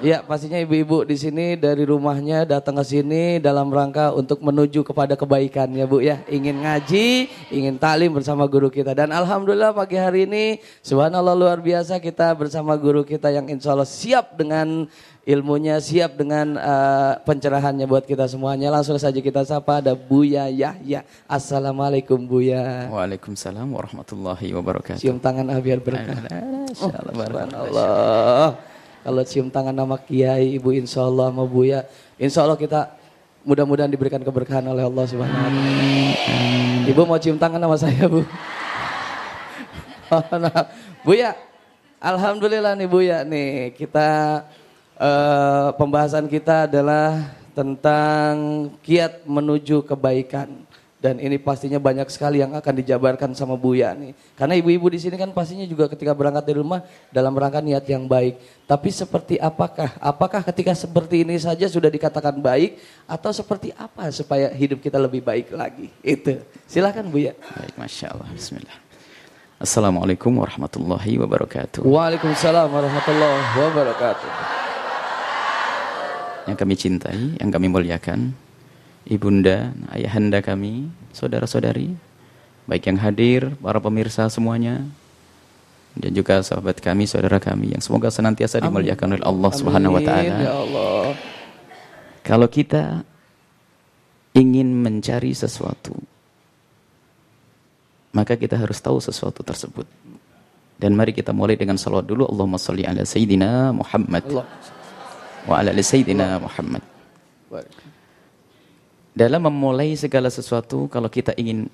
Ya, pastinya ibu-ibu di sini dari rumahnya datang ke sini dalam rangka untuk menuju kepada kebaikan ya Bu ya. Ingin ngaji, ingin taklim bersama guru kita. Dan Alhamdulillah pagi hari ini, subhanallah luar biasa kita bersama guru kita yang insya Allah siap dengan ilmunya, siap dengan uh, pencerahannya buat kita semuanya. Langsung saja kita sapa ada Buya Yahya. Assalamualaikum Buya. Waalaikumsalam warahmatullahi wabarakatuh. Cium tangan ah, biar berkah. Allah. Kalau cium tangan nama kiai, ibu insya Allah sama buya, insya Allah kita mudah-mudahan diberikan keberkahan oleh Allah Subhanahu Wa Taala. Ibu mau cium tangan sama saya bu? nah, buya, alhamdulillah nih buya nih kita uh, pembahasan kita adalah tentang kiat menuju kebaikan. Dan ini pastinya banyak sekali yang akan dijabarkan sama Buya nih. Karena ibu-ibu di sini kan pastinya juga ketika berangkat dari rumah dalam rangka niat yang baik. Tapi seperti apakah? Apakah ketika seperti ini saja sudah dikatakan baik atau seperti apa supaya hidup kita lebih baik lagi? Itu. Silahkan Buya. Baik, Masya Allah. Bismillah. Assalamualaikum warahmatullahi wabarakatuh. Waalaikumsalam warahmatullahi wabarakatuh. Yang kami cintai, yang kami muliakan, ibunda, ayahanda kami, saudara-saudari, baik yang hadir, para pemirsa semuanya, dan juga sahabat kami, saudara kami yang semoga senantiasa dimuliakan oleh Allah Subhanahu wa taala. Ya Allah. Kalau kita ingin mencari sesuatu, maka kita harus tahu sesuatu tersebut. Dan mari kita mulai dengan salawat dulu. Allahumma salli ala Sayyidina Muhammad. Allah. Wa ala Sayyidina Muhammad. Dalam memulai segala sesuatu, kalau kita ingin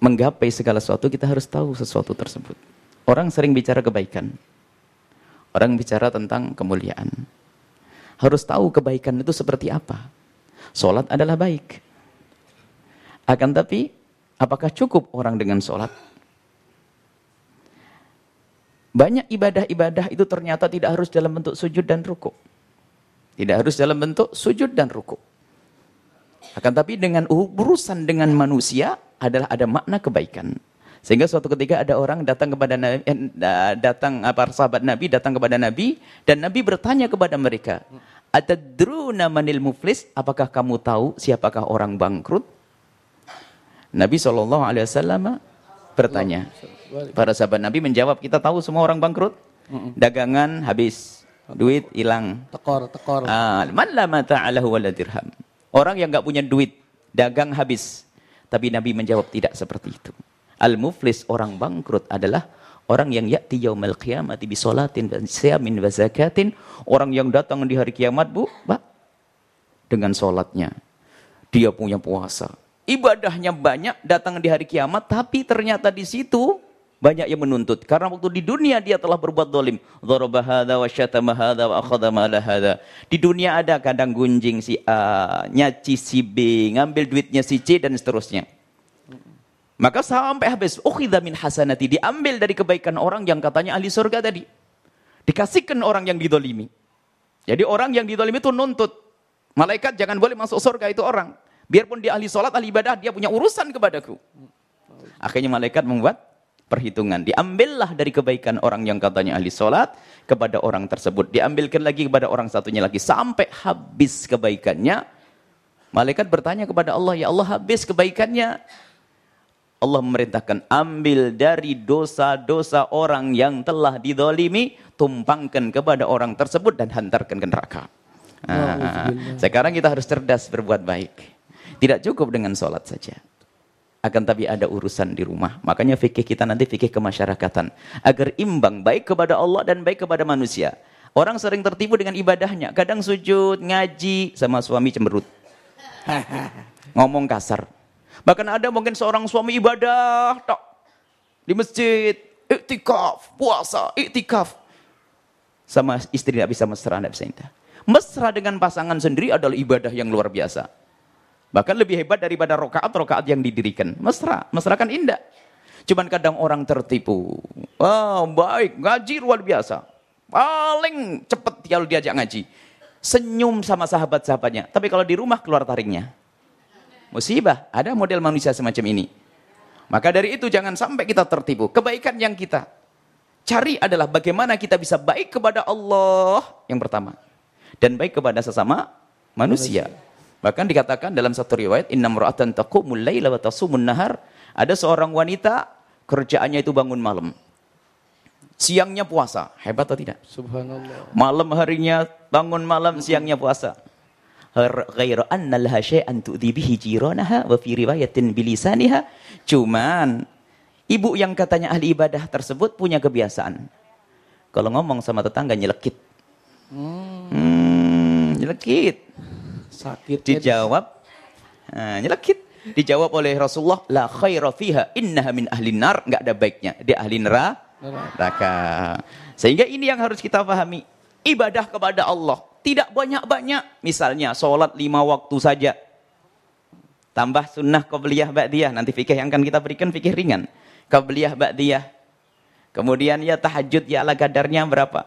menggapai segala sesuatu, kita harus tahu sesuatu tersebut. Orang sering bicara kebaikan. Orang bicara tentang kemuliaan. Harus tahu kebaikan itu seperti apa. Solat adalah baik. Akan tapi, apakah cukup orang dengan solat? Banyak ibadah-ibadah itu ternyata tidak harus dalam bentuk sujud dan ruku. Tidak harus dalam bentuk sujud dan ruku. Akan tapi dengan urusan dengan manusia adalah ada makna kebaikan. Sehingga suatu ketika ada orang datang kepada Nabi, eh, datang apa sahabat Nabi datang kepada Nabi dan Nabi bertanya kepada mereka, "Atadruna manil muflis? Apakah kamu tahu siapakah orang bangkrut?" Nabi sallallahu alaihi wasallam bertanya. Para sahabat Nabi menjawab, "Kita tahu semua orang bangkrut. Dagangan habis, duit hilang. Tekor, tekor. Ah, man la mata wala dirham. Orang yang nggak punya duit, dagang habis. Tapi Nabi menjawab tidak seperti itu. Al-muflis orang bangkrut adalah orang yang ya'ti yaumal qiyamati bi salatin wa siyamin wa zakatin, orang yang datang di hari kiamat, Bu, Pak, dengan salatnya. Dia punya puasa. Ibadahnya banyak datang di hari kiamat, tapi ternyata di situ banyak yang menuntut. Karena waktu di dunia dia telah berbuat dolim. Di dunia ada kadang gunjing si A, nyaci si B, ngambil duitnya si C dan seterusnya. Maka sampai habis, min hasanati. Diambil dari kebaikan orang yang katanya ahli surga tadi. Dikasihkan orang yang didolimi. Jadi orang yang didolimi itu nuntut. Malaikat jangan boleh masuk surga itu orang. Biarpun dia ahli sholat, ahli ibadah, dia punya urusan kepadaku. Akhirnya malaikat membuat perhitungan. Diambillah dari kebaikan orang yang katanya ahli sholat kepada orang tersebut. Diambilkan lagi kepada orang satunya lagi. Sampai habis kebaikannya. Malaikat bertanya kepada Allah, Ya Allah habis kebaikannya. Allah memerintahkan, ambil dari dosa-dosa orang yang telah didolimi, tumpangkan kepada orang tersebut dan hantarkan ke neraka. Nah, sekarang kita harus cerdas berbuat baik. Tidak cukup dengan sholat saja akan tapi ada urusan di rumah. Makanya fikih kita nanti fikih kemasyarakatan. Agar imbang baik kepada Allah dan baik kepada manusia. Orang sering tertipu dengan ibadahnya. Kadang sujud, ngaji, sama suami cemberut. Ngomong kasar. Bahkan ada mungkin seorang suami ibadah tak di masjid, iktikaf, puasa, iktikaf. Sama istri tidak bisa mesra, tidak bisa indah. Mesra dengan pasangan sendiri adalah ibadah yang luar biasa. Bahkan lebih hebat daripada rokaat-rokaat yang didirikan. Mesra, mesra kan indah. Cuman kadang orang tertipu. Oh, baik, ngaji luar biasa. Paling cepat kalau diajak ngaji. Senyum sama sahabat-sahabatnya. Tapi kalau di rumah keluar taringnya. Musibah, ada model manusia semacam ini. Maka dari itu jangan sampai kita tertipu. Kebaikan yang kita cari adalah bagaimana kita bisa baik kepada Allah. Yang pertama. dan baik kepada sesama manusia. Bahkan dikatakan dalam satu riwayat inna mar'atan taqumul laila wa tasumun nahar. Ada seorang wanita kerjaannya itu bangun malam. Siangnya puasa. Hebat atau tidak? Subhanallah. Malam harinya bangun malam, siangnya puasa. Ghairu anna laha syai'an tu'dhi bihi jiranaha wa fi riwayatin bilisaniha. Cuman ibu yang katanya ahli ibadah tersebut punya kebiasaan. Kalau ngomong sama tetangga nyelekit. Hmm, nyelekit. Sakit. Dijawab, nah, nyelekit. Dijawab oleh Rasulullah, la khaira fiha innaha min ahli nar. Nggak ada baiknya. Dia ahli neraka. Sehingga ini yang harus kita pahami. Ibadah kepada Allah. Tidak banyak-banyak. Misalnya, sholat lima waktu saja. Tambah sunnah qabliyah ba'diyah. Nanti fikih yang akan kita berikan fikih ringan. Qabliyah ba'diyah. Kemudian ya tahajud ya ala kadarnya berapa.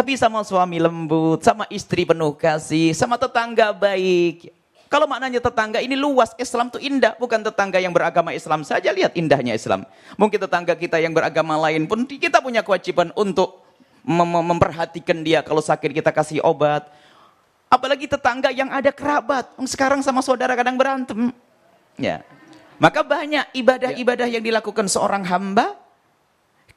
Tapi sama suami lembut, sama istri penuh kasih, sama tetangga baik. Kalau maknanya tetangga ini luas, Islam itu indah. Bukan tetangga yang beragama Islam saja, lihat indahnya Islam. Mungkin tetangga kita yang beragama lain pun kita punya kewajiban untuk mem memperhatikan dia. Kalau sakit kita kasih obat. Apalagi tetangga yang ada kerabat. Sekarang sama saudara kadang berantem. Ya. Maka banyak ibadah-ibadah yang dilakukan seorang hamba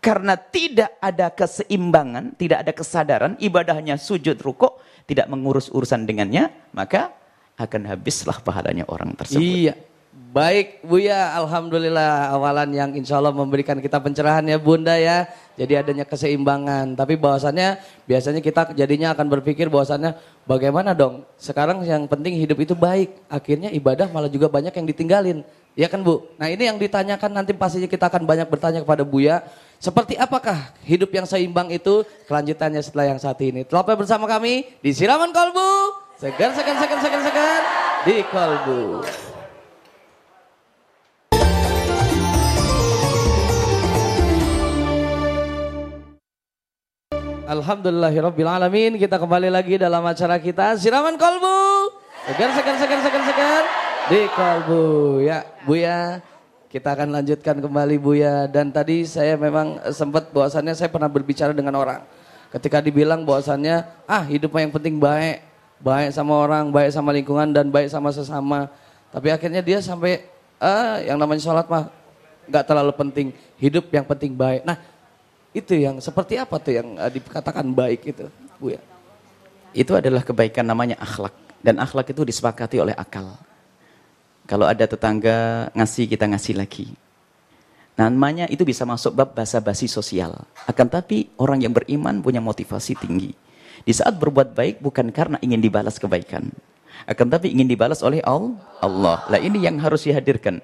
karena tidak ada keseimbangan, tidak ada kesadaran, ibadahnya sujud rukuk, tidak mengurus urusan dengannya, maka akan habislah pahalanya orang tersebut. Iya. Baik Buya, Alhamdulillah awalan yang insya Allah memberikan kita pencerahan ya Bunda ya. Jadi adanya keseimbangan. Tapi bahwasannya biasanya kita jadinya akan berpikir bahwasannya bagaimana dong. Sekarang yang penting hidup itu baik. Akhirnya ibadah malah juga banyak yang ditinggalin. Ya kan Bu? Nah ini yang ditanyakan nanti pastinya kita akan banyak bertanya kepada Buya. Seperti apakah hidup yang seimbang itu? Kelanjutannya setelah yang saat ini. Telah bersama kami di Siraman Kolbu. Segar, segar, segar, segar, segar di Kolbu. Alhamdulillahirrabbilalamin. Kita kembali lagi dalam acara kita Siraman Kolbu. Segar, segar, segar, segar, segar di Kolbu. Ya, Bu ya. Kita akan lanjutkan kembali Bu ya. Dan tadi saya memang sempat bahwasannya saya pernah berbicara dengan orang. Ketika dibilang bahwasannya, ah hidup yang penting baik. Baik sama orang, baik sama lingkungan, dan baik sama sesama. Tapi akhirnya dia sampai, ah yang namanya sholat mah nggak terlalu penting. Hidup yang penting baik. Nah itu yang seperti apa tuh yang uh, dikatakan baik itu, Bu ya? Itu adalah kebaikan namanya akhlak. Dan akhlak itu disepakati oleh akal. Kalau ada tetangga ngasih, kita ngasih lagi. Namanya itu bisa masuk bab basa-basi sosial. Akan tapi orang yang beriman punya motivasi tinggi. Di saat berbuat baik bukan karena ingin dibalas kebaikan. Akan tapi ingin dibalas oleh Allah. Lah ini yang harus dihadirkan.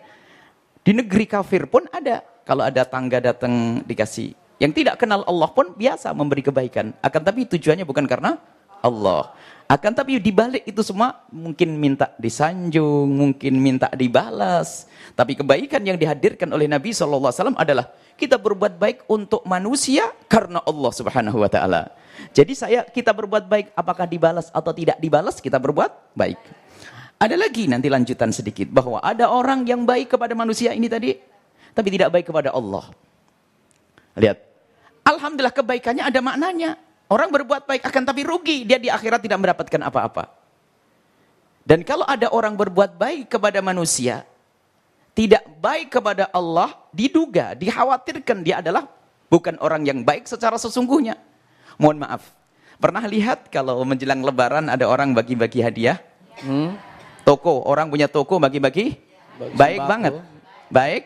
Di negeri kafir pun ada. Kalau ada tangga datang dikasih yang tidak kenal Allah pun biasa memberi kebaikan. Akan tapi tujuannya bukan karena Allah. Akan tapi dibalik itu semua mungkin minta disanjung, mungkin minta dibalas. Tapi kebaikan yang dihadirkan oleh Nabi SAW adalah kita berbuat baik untuk manusia karena Allah Subhanahu Wa Taala. Jadi saya kita berbuat baik apakah dibalas atau tidak dibalas kita berbuat baik. Ada lagi nanti lanjutan sedikit bahwa ada orang yang baik kepada manusia ini tadi tapi tidak baik kepada Allah. Lihat, Alhamdulillah kebaikannya ada maknanya. Orang berbuat baik akan tapi rugi. Dia di akhirat tidak mendapatkan apa-apa. Dan kalau ada orang berbuat baik kepada manusia, tidak baik kepada Allah, diduga, dikhawatirkan dia adalah bukan orang yang baik secara sesungguhnya. Mohon maaf. Pernah lihat kalau menjelang lebaran ada orang bagi-bagi hadiah? Hmm? Toko, orang punya toko bagi-bagi? Baik banget. Baik?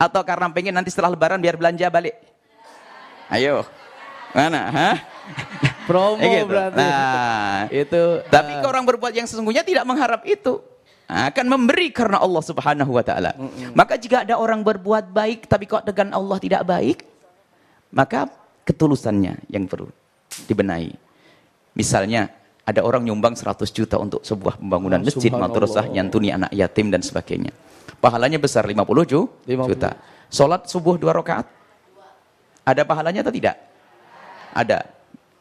Atau karena pengen nanti setelah lebaran biar belanja balik? Ayo. Mana? Hah? Promo gitu. berarti. Nah, Itu tapi uh, orang berbuat yang sesungguhnya tidak mengharap itu. Akan memberi karena Allah Subhanahu wa taala. Maka jika ada orang berbuat baik tapi kok dengan Allah tidak baik, maka ketulusannya yang perlu dibenahi. Misalnya ada orang nyumbang 100 juta untuk sebuah pembangunan Oh, masjid, madrasah, nyantuni anak yatim dan sebagainya. Pahalanya besar 50 ju- 50. juta. Salat subuh dua rakaat. Ada pahalanya atau tidak? Ada.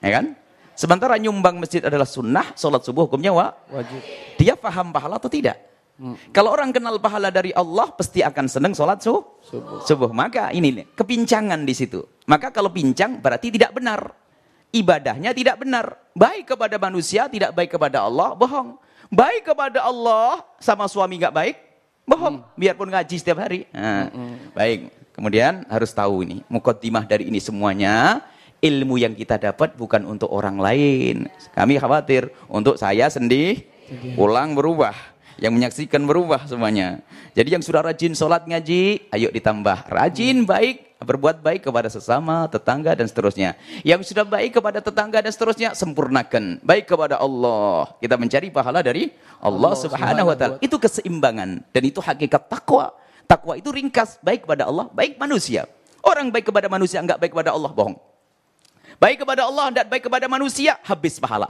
Ya kan? Sementara nyumbang masjid adalah sunnah, sholat subuh hukumnya wa, wajib. dia paham pahala atau tidak? Kalau orang kenal pahala dari Allah, pasti akan senang sholat su Subuh. subuh. Maka ini nih, kepincangan di situ. Maka kalau pincang berarti tidak benar. ibadahnya tidak benar. Baik kepada manusia, tidak baik kepada Allah, bohong. Baik kepada Allah, sama suami nggak baik, bohong. Hmm. Biarpun ngaji setiap hari. Nah, hmm. Baik, kemudian harus tahu ini, mukotimah dari ini semuanya, ilmu yang kita dapat bukan untuk orang lain. Kami khawatir untuk saya sendiri, pulang berubah yang menyaksikan berubah semuanya. Jadi yang sudah rajin sholat ngaji, ayo ditambah. Rajin, baik, berbuat baik kepada sesama, tetangga, dan seterusnya. Yang sudah baik kepada tetangga dan seterusnya, sempurnakan. Baik kepada Allah. Kita mencari pahala dari Allah, Allah subhanahu wa ta'ala. Itu keseimbangan. Dan itu hakikat takwa. Takwa itu ringkas, baik kepada Allah, baik manusia. Orang baik kepada manusia, enggak baik kepada Allah, bohong. Baik kepada Allah, enggak baik kepada manusia, habis pahala.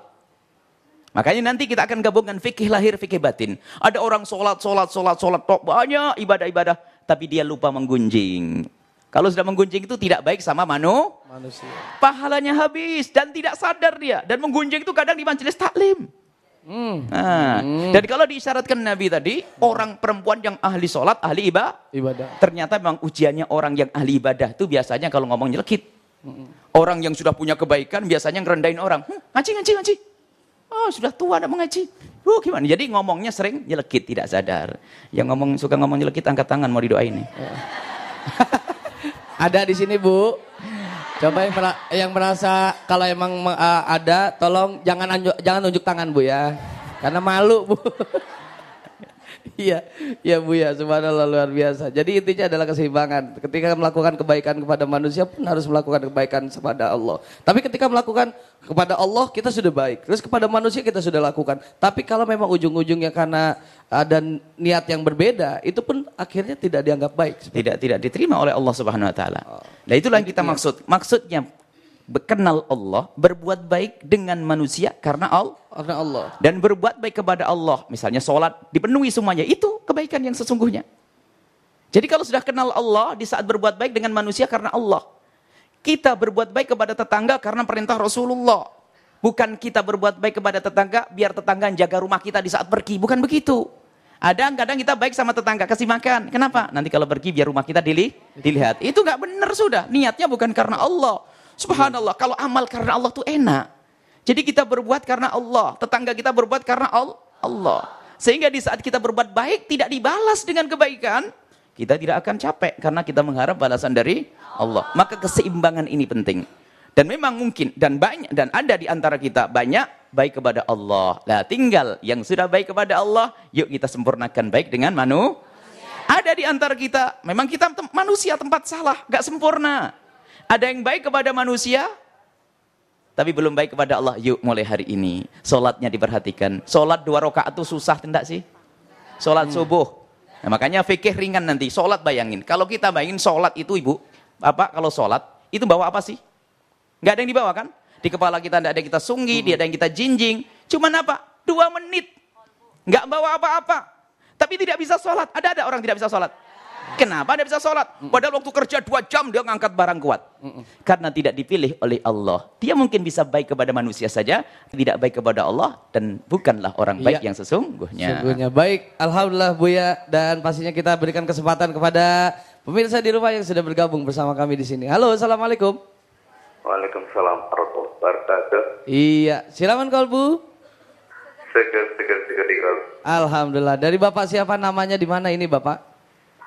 Makanya nanti kita akan gabungkan fikih lahir, fikih batin. Ada orang sholat, sholat, sholat, sholat, tok banyak ibadah-ibadah, tapi dia lupa menggunjing. Kalau sudah menggunjing itu tidak baik sama manu, manusia. Pahalanya habis dan tidak sadar dia. Dan menggunjing itu kadang di majelis taklim. Hmm. Nah, hmm. Dan kalau diisyaratkan Nabi tadi, orang perempuan yang ahli sholat, ahli ibadah, ibadah. ternyata memang ujiannya orang yang ahli ibadah itu biasanya kalau ngomong nyelekit. Orang yang sudah punya kebaikan biasanya ngerendahin orang. Hm, ngaji, ngaji, ngaji. Oh, sudah tua ada mengaji. Oh, gimana? Jadi ngomongnya sering nyelekit, tidak sadar. Yang ngomong suka ngomong nyelekit angkat tangan mau didoain nih. ada di sini, Bu. Coba yang, yang merasa kalau emang uh, ada, tolong jangan jangan tunjuk tangan, Bu ya. Karena malu, Bu. Iya, iya Bu ya, subhanallah luar biasa. Jadi intinya adalah keseimbangan. Ketika melakukan kebaikan kepada manusia pun harus melakukan kebaikan kepada Allah. Tapi ketika melakukan kepada Allah kita sudah baik. Terus kepada manusia kita sudah lakukan. Tapi kalau memang ujung-ujungnya karena ada niat yang berbeda, itu pun akhirnya tidak dianggap baik. Tidak tidak diterima oleh Allah Subhanahu wa taala. Oh. Nah, itulah yang kita iya. maksud. Maksudnya kenal Allah, berbuat baik dengan manusia karena Allah. Karena Allah. Dan berbuat baik kepada Allah. Misalnya sholat, dipenuhi semuanya. Itu kebaikan yang sesungguhnya. Jadi kalau sudah kenal Allah, di saat berbuat baik dengan manusia karena Allah. Kita berbuat baik kepada tetangga karena perintah Rasulullah. Bukan kita berbuat baik kepada tetangga, biar tetangga jaga rumah kita di saat pergi. Bukan begitu. Ada kadang kita baik sama tetangga, kasih makan. Kenapa? Nanti kalau pergi biar rumah kita dilihat. Itu nggak benar sudah. Niatnya bukan karena Allah. Subhanallah, kalau amal karena Allah tuh enak. Jadi kita berbuat karena Allah, tetangga kita berbuat karena Allah. Sehingga di saat kita berbuat baik tidak dibalas dengan kebaikan, kita tidak akan capek karena kita mengharap balasan dari Allah. Maka keseimbangan ini penting. Dan memang mungkin dan banyak dan ada di antara kita banyak baik kepada Allah. Nah, tinggal yang sudah baik kepada Allah, yuk kita sempurnakan baik dengan manu. Ada di antara kita, memang kita manusia tempat salah, gak sempurna. Ada yang baik kepada manusia, tapi belum baik kepada Allah. Yuk mulai hari ini, solatnya diperhatikan. Solat dua rakaat itu susah tidak sih? Solat hmm. subuh. Nah, makanya fikih ringan nanti. Solat bayangin. Kalau kita bayangin solat itu ibu, apa kalau solat itu bawa apa sih? Gak ada yang dibawa kan? Di kepala kita tidak ada yang kita sunggi, hmm. ada yang kita jinjing. Cuman apa? Dua menit. Gak bawa apa-apa. Tapi tidak bisa sholat. Ada ada orang tidak bisa sholat. Kenapa dia bisa sholat? Padahal waktu kerja dua jam dia ngangkat barang kuat. Karena tidak dipilih oleh Allah. Dia mungkin bisa baik kepada manusia saja, tidak baik kepada Allah dan bukanlah orang baik iya. yang sesungguhnya. Sesungguhnya baik. Alhamdulillah Buya dan pastinya kita berikan kesempatan kepada pemirsa di rumah yang sudah bergabung bersama kami di sini. Halo, assalamualaikum. Waalaikumsalam warahmatullahi wabarakatuh. Iya, silakan Bu. Seger, seger, seger di Alhamdulillah. Dari Bapak siapa namanya di mana ini Bapak?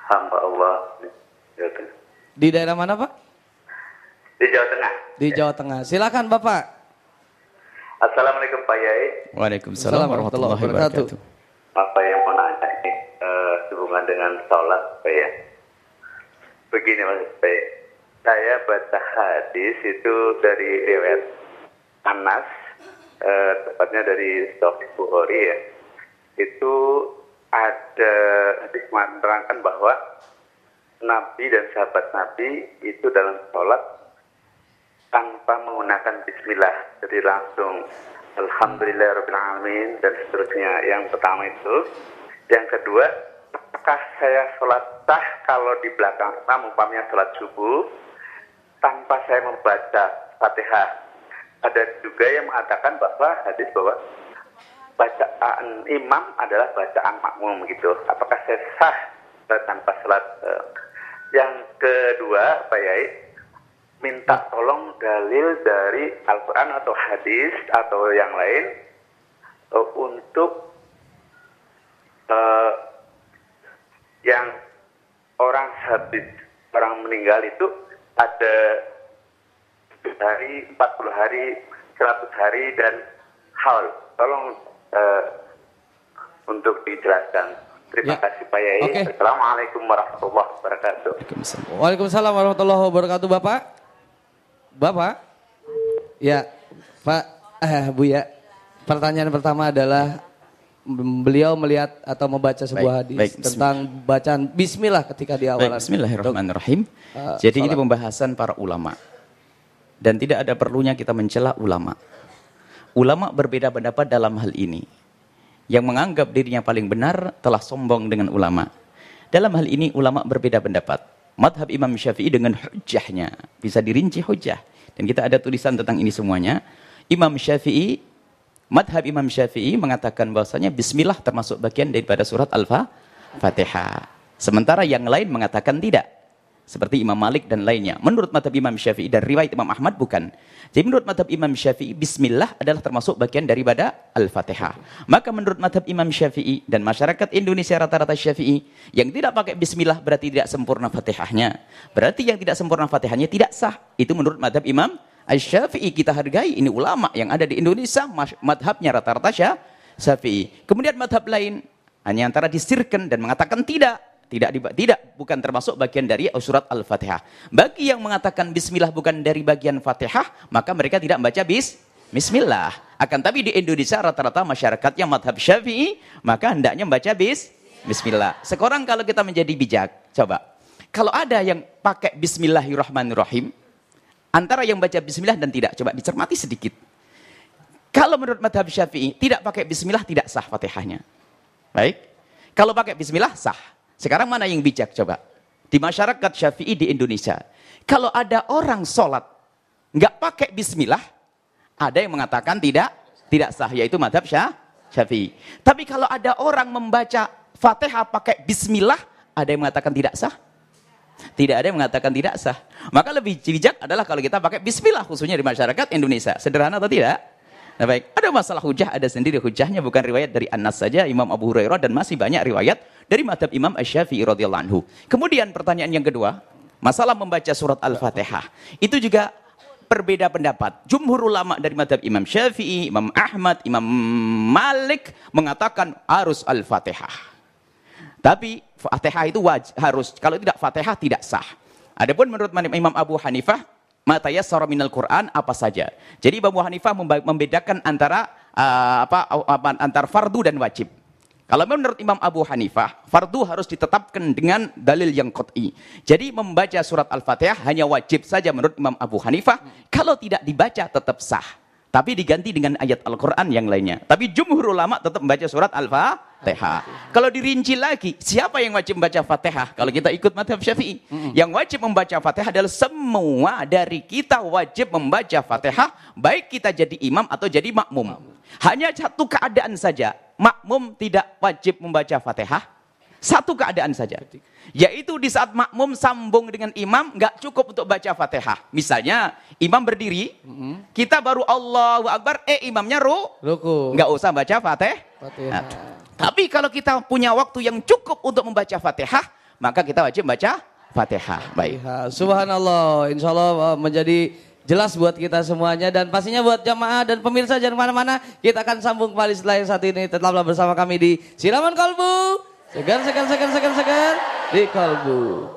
Hamba Allah di daerah mana Pak? Di Jawa Tengah. Di Jawa Tengah. Silakan Bapak. Assalamualaikum Pak Yai. Waalaikumsalam warahmatullahi wabarakatuh. Apa yang mau nanya ini uh, hubungan dengan sholat Pak ya? Begini Mas Pak. Saya baca hadis itu dari riwayat Anas, uh, tepatnya dari Sahih Bukhari ya. Itu ada hadis menerangkan bahwa Nabi dan sahabat Nabi itu dalam sholat tanpa menggunakan Bismillah, jadi langsung Alhamdulillahirobbilalamin dan seterusnya. Yang pertama itu, yang kedua, apakah saya sholat sah kalau di belakang imam umpamanya sholat subuh tanpa saya membaca fatihah? Ada juga yang mengatakan bahwa hadis bahwa bacaan imam adalah bacaan makmum gitu. Apakah saya sah tanpa salat? Eh, yang kedua, Pak Yai, minta tolong dalil dari Al-Quran atau hadis atau yang lain uh, untuk uh, yang orang habis orang meninggal itu ada hari 40 hari 100 hari dan haul tolong uh, untuk dijelaskan terima Ya. kasih Pak Yai Oke. Assalamualaikum warahmatullahi wabarakatuh Waalaikumsalam. Waalaikumsalam warahmatullahi wabarakatuh Bapak. Bapak. Ya, Pak, eh, Bu ya. Pertanyaan pertama adalah beliau melihat atau membaca sebuah Baik, hadis baik, tentang bacaan bismillah ketika di awal. Baik, bismillahirrahmanirrahim. Uh, Jadi ini salat. pembahasan para ulama. Dan tidak ada perlunya kita mencela ulama. Ulama berbeda pendapat dalam hal ini. Yang menganggap dirinya paling benar telah sombong dengan ulama. Dalam hal ini ulama berbeda pendapat. Madhab Imam Syafi'i dengan hujahnya. Bisa dirinci hujah. Dan kita ada tulisan tentang ini semuanya. Imam Syafi'i, madhab Imam Syafi'i mengatakan bahwasanya bismillah termasuk bagian daripada surat Al-Fatihah. Sementara yang lain mengatakan tidak. Seperti Imam Malik dan lainnya. Menurut madhab Imam Syafi'i dan riwayat Imam Ahmad bukan. Jadi menurut madhab Imam Syafi'i, Bismillah adalah termasuk bagian daripada Al-Fatihah. Maka menurut madhab Imam Syafi'i dan masyarakat Indonesia rata-rata Syafi'i, yang tidak pakai Bismillah berarti tidak sempurna Fatihahnya. Berarti yang tidak sempurna Fatihahnya tidak sah. Itu menurut madhab Imam Syafi'i kita hargai. Ini ulama yang ada di Indonesia, madhabnya rata-rata Sya- Syafi'i. Kemudian madhab lain, hanya antara disirkan dan mengatakan tidak. Tidak, diba- tidak, bukan termasuk bagian dari surat Al-Fatihah. Bagi yang mengatakan Bismillah bukan dari bagian Fatihah, maka mereka tidak membaca bis, Bismillah. Akan tapi di Indonesia rata-rata masyarakatnya madhab syafi'i, maka hendaknya membaca bis, Bismillah. Sekarang kalau kita menjadi bijak, coba. Kalau ada yang pakai Bismillahirrahmanirrahim, antara yang baca Bismillah dan tidak, coba dicermati sedikit. Kalau menurut madhab syafi'i, tidak pakai Bismillah tidak sah Fatihahnya. Baik. Kalau pakai Bismillah sah. Sekarang mana yang bijak coba? Di masyarakat Syafi'i di Indonesia. Kalau ada orang sholat nggak pakai Bismillah, ada yang mengatakan tidak tidak sah yaitu madhab Syah- Syafi'i. Tapi kalau ada orang membaca Fatihah pakai Bismillah, ada yang mengatakan tidak sah. Tidak ada yang mengatakan tidak sah. Maka lebih bijak adalah kalau kita pakai Bismillah khususnya di masyarakat Indonesia. Sederhana atau tidak? Nah baik, ada masalah hujah, ada sendiri hujahnya bukan riwayat dari Anas saja, Imam Abu Hurairah dan masih banyak riwayat dari madhab Imam Asy-Syafi'i radhiyallahu anhu. Kemudian pertanyaan yang kedua, masalah membaca surat Al-Fatihah. Itu juga berbeda pendapat. Jumhur ulama dari madhab Imam Syafi'i, Imam Ahmad, Imam Malik mengatakan harus Al-Fatihah. Tapi Fatihah itu waj- harus kalau tidak Fatihah tidak sah. Adapun menurut Imam Abu Hanifah mata yassara minal Quran apa saja. Jadi Imam Hanifah membedakan antara apa, apa antar fardu dan wajib. Kalau menurut Imam Abu Hanifah, fardu harus ditetapkan dengan dalil yang qat'i. Jadi membaca surat Al-Fatihah hanya wajib saja menurut Imam Abu Hanifah. Kalau tidak dibaca tetap sah. Tapi diganti dengan ayat Al-Quran yang lainnya. Tapi jumhur ulama tetap membaca surat Al-Fatihah. Kalau dirinci lagi, siapa yang wajib membaca Fatihah? Kalau kita ikut madhab syafi'i. Yang wajib membaca Fatihah adalah semua dari kita wajib membaca Fatihah. Baik kita jadi imam atau jadi makmum. Hanya satu keadaan saja. Makmum tidak wajib membaca Fatihah. Satu keadaan saja. Yaitu di saat makmum sambung dengan imam, nggak cukup untuk baca fatihah. Misalnya, imam berdiri, kita baru Allahu Akbar, eh imamnya ru, Ruku. nggak usah baca fatih. Fatihah. Nah, tapi kalau kita punya waktu yang cukup untuk membaca fatihah, maka kita wajib baca fatihah. Baik. Subhanallah, insya Allah uh, menjadi jelas buat kita semuanya dan pastinya buat jamaah dan pemirsa jangan mana-mana kita akan sambung kembali setelah yang satu ini tetaplah bersama kami di Siraman Kolbu segar segar segar segar segar di Kolbu.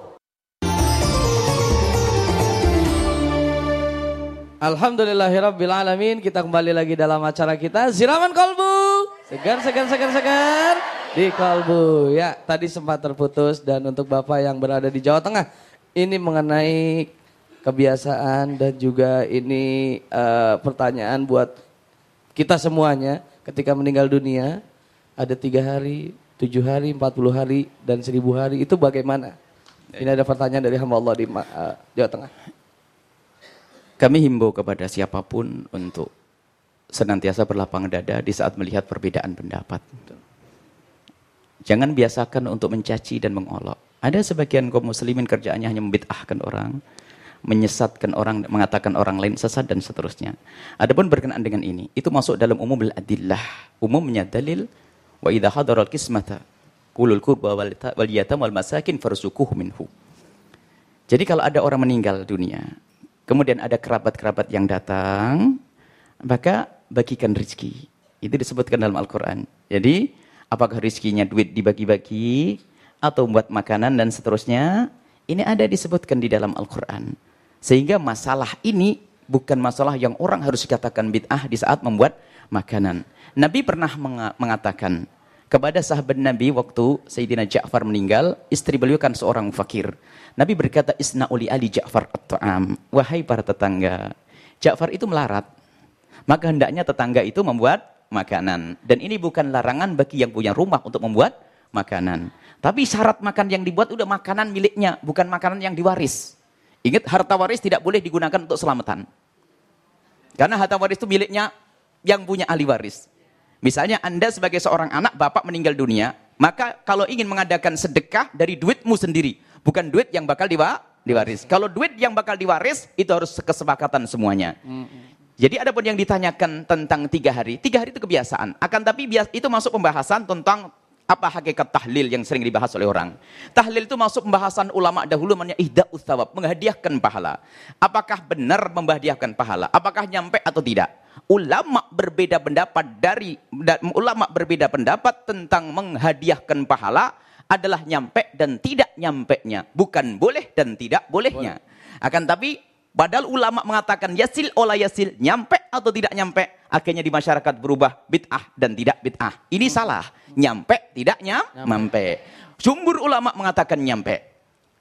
Alhamdulillahirabbil alamin. Kita kembali lagi dalam acara kita Siraman Kolbu segar segar segar segar. Di Kolbu ya tadi sempat terputus dan untuk bapak yang berada di Jawa Tengah ini mengenai kebiasaan dan juga ini eh, pertanyaan buat kita semuanya. Ketika meninggal dunia ada tiga hari, tujuh hari, empat puluh hari dan seribu hari. Itu bagaimana? Ini ada pertanyaan dari hamba Allah di eh, Jawa Tengah. Kami himbau kepada siapa pun untuk senantiasa berlapang dada di saat melihat perbedaan pendapat. Jangan biasakan untuk mencaci dan mengolok. Ada sebagian kaum muslimin kerjaannya hanya membid'ahkan orang. menyesatkan orang, mengatakan orang lain sesat dan seterusnya. Adapun berkenaan dengan ini, itu masuk dalam umum adillah. Umumnya dalil wa idza hadaral kismata ulul qurba wal yatam wal masakin farzuquhu minhu. Jadi kalau ada orang meninggal dunia, kemudian ada kerabat-kerabat yang datang, maka bagikan rezeki. Itu disebutkan dalam Al-Qur'an. Jadi, apakah rezekinya duit dibagi-bagi atau buat makanan dan seterusnya, ini ada disebutkan di dalam Al-Qur'an. Sehingga masalah ini bukan masalah yang orang harus dikatakan bid'ah di saat membuat makanan. Nabi pernah mengatakan kepada sahabat Nabi waktu Sayyidina Ja'far meninggal, istri beliau kan seorang fakir. Nabi berkata, Isna uli ali Ja'far at-ta'am. Wahai para tetangga, Ja'far itu melarat. Maka hendaknya tetangga itu membuat makanan. Dan ini bukan larangan bagi yang punya rumah untuk membuat makanan. Tapi syarat makan yang dibuat udah makanan miliknya, bukan makanan yang diwaris. Ingat, harta waris tidak boleh digunakan untuk selamatan. Karena harta waris itu miliknya yang punya ahli waris. Misalnya Anda sebagai seorang anak, bapak meninggal dunia, maka kalau ingin mengadakan sedekah dari duitmu sendiri, bukan duit yang bakal diwa diwaris. Kalau duit yang bakal diwaris, itu harus kesepakatan semuanya. Jadi ada pun yang ditanyakan tentang tiga hari, tiga hari itu kebiasaan. Akan tapi itu masuk pembahasan tentang apa hakikat tahlil yang sering dibahas oleh orang? Tahlil itu masuk pembahasan ulama dahulu namanya ihda thawab, menghadiahkan pahala. Apakah benar menghadiahkan pahala? Apakah nyampe atau tidak? Ulama berbeda pendapat dari ulama berbeda pendapat tentang menghadiahkan pahala adalah nyampe dan tidak nyampe-nya, bukan boleh dan tidak bolehnya. Boleh. Akan tapi Padahal ulama mengatakan yasil olah yasil, nyampe atau tidak nyampe. Akhirnya di masyarakat berubah bid'ah dan tidak bid'ah. Ini salah. Nyampe, tidak nyampe. Sumber ulama mengatakan nyampe.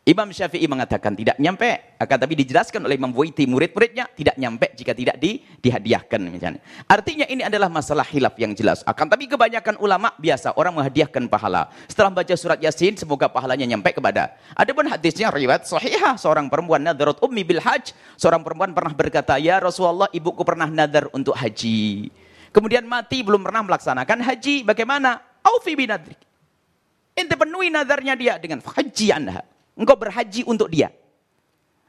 Imam Syafi'i mengatakan tidak nyampe, akan tapi dijelaskan oleh Imam Buaiti murid-muridnya tidak nyampe jika tidak di, dihadiahkan misalnya. Artinya ini adalah masalah hilaf yang jelas. Akan tapi kebanyakan ulama biasa orang menghadiahkan pahala. Setelah baca surat Yasin semoga pahalanya nyampe kepada. Adapun hadisnya riwayat sahihah seorang perempuan nadarat ummi bil haj, seorang perempuan pernah berkata, "Ya Rasulullah, ibuku pernah nadar untuk haji." Kemudian mati belum pernah melaksanakan haji, bagaimana? Aufi binadrik. Ente penuhi nadarnya dia dengan haji anda. Engkau berhaji untuk dia.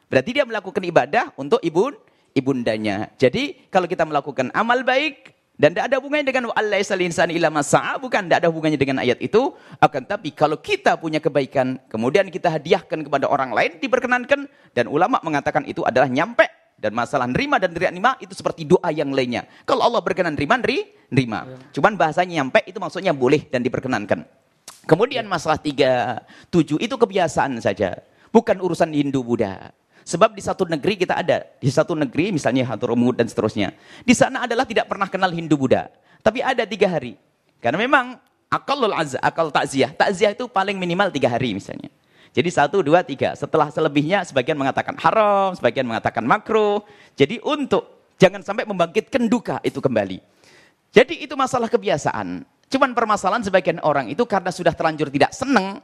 Berarti dia melakukan ibadah untuk ibun, ibundanya. Jadi kalau kita melakukan amal baik dan tidak ada hubungannya dengan Allah insani ila masa'a, bukan tidak ada hubungannya dengan ayat itu. Akan tapi kalau kita punya kebaikan, kemudian kita hadiahkan kepada orang lain, diperkenankan. Dan ulama mengatakan itu adalah nyampe. Dan masalah nerima dan tidak nerima itu seperti doa yang lainnya. Kalau Allah berkenan nerima, nerima. Cuman bahasanya nyampe itu maksudnya boleh dan diperkenankan. Kemudian masalah tiga, tujuh itu kebiasaan saja. Bukan urusan Hindu Buddha. Sebab di satu negeri kita ada. Di satu negeri misalnya Haturumud dan seterusnya. Di sana adalah tidak pernah kenal Hindu Buddha. Tapi ada tiga hari. Karena memang akalul azza, akal takziah. Takziah itu paling minimal tiga hari misalnya. Jadi satu, dua, tiga. Setelah selebihnya sebagian mengatakan haram, sebagian mengatakan makruh. Jadi untuk jangan sampai membangkitkan duka itu kembali. Jadi itu masalah kebiasaan. Cuman permasalahan sebagian orang itu karena sudah terlanjur tidak senang,